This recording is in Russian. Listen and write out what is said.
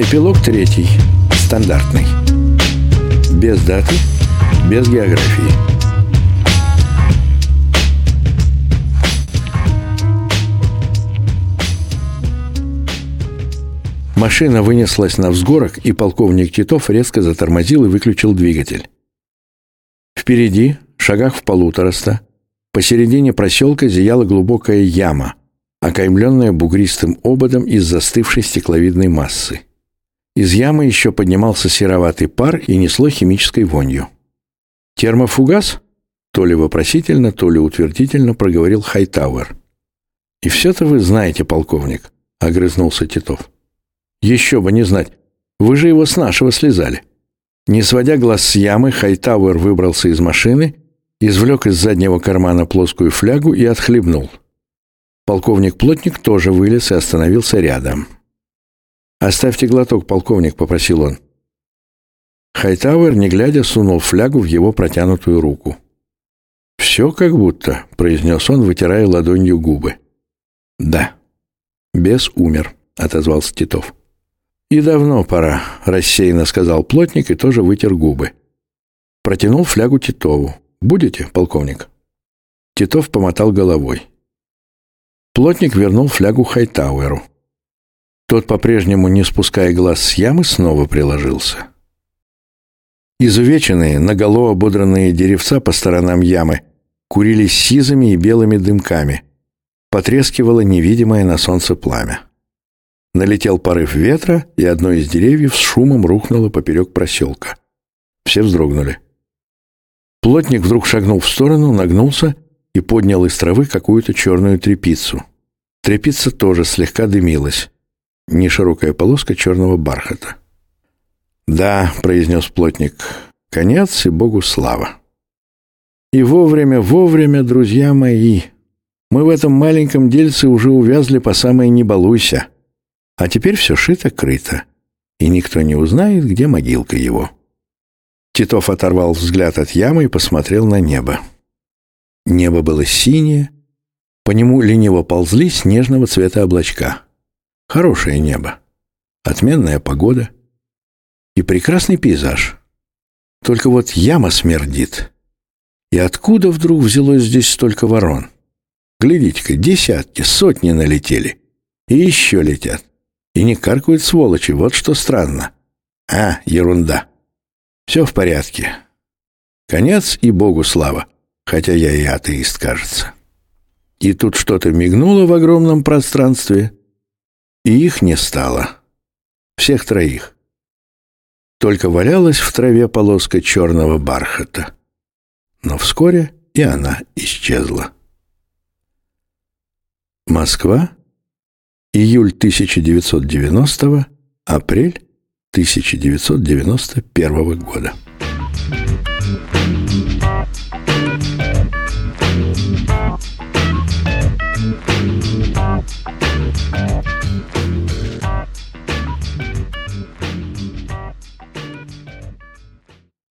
Эпилог третий. Стандартный. Без даты, без географии. Машина вынеслась на взгорок, и полковник Титов резко затормозил и выключил двигатель. Впереди, шагах в полутораста, посередине проселка зияла глубокая яма, окаймленная бугристым ободом из застывшей стекловидной массы. Из ямы еще поднимался сероватый пар и несло химической вонью. «Термофугас?» То ли вопросительно, то ли утвердительно проговорил Хайтауэр. «И все-то вы знаете, полковник», — огрызнулся Титов. «Еще бы не знать. Вы же его с нашего слезали». Не сводя глаз с ямы, Хайтауэр выбрался из машины, извлек из заднего кармана плоскую флягу и отхлебнул. Полковник-плотник тоже вылез и остановился рядом. «Оставьте глоток, полковник», — попросил он. Хайтауэр, не глядя, сунул флягу в его протянутую руку. «Все как будто», — произнес он, вытирая ладонью губы. «Да». «Бес умер», — отозвался Титов. «И давно пора», — рассеянно сказал плотник и тоже вытер губы. Протянул флягу Титову. «Будете, полковник?» Титов помотал головой. Плотник вернул флягу Хайтауэру. Тот, по-прежнему не спуская глаз с ямы, снова приложился. Изувеченные, наголо ободранные деревца по сторонам ямы курились сизыми и белыми дымками. Потрескивало невидимое на солнце пламя. Налетел порыв ветра, и одно из деревьев с шумом рухнуло поперек проселка. Все вздрогнули. Плотник вдруг шагнул в сторону, нагнулся и поднял из травы какую-то черную трепицу. Трепица тоже слегка дымилась неширокая полоска черного бархата. «Да», — произнес плотник, — «конец и Богу слава». «И вовремя, вовремя, друзья мои, мы в этом маленьком дельце уже увязли по самой «не балуйся». А теперь все шито-крыто, и никто не узнает, где могилка его». Титов оторвал взгляд от ямы и посмотрел на небо. Небо было синее, по нему лениво ползли снежного цвета облачка. Хорошее небо, отменная погода и прекрасный пейзаж. Только вот яма смердит. И откуда вдруг взялось здесь столько ворон? Глядите-ка, десятки, сотни налетели. И еще летят. И не каркают сволочи, вот что странно. А, ерунда. Все в порядке. Конец и Богу слава, хотя я и атеист, кажется. И тут что-то мигнуло в огромном пространстве, и их не стало. Всех троих. Только валялась в траве полоска черного бархата. Но вскоре и она исчезла. Москва. Июль 1990 апрель 1991 года.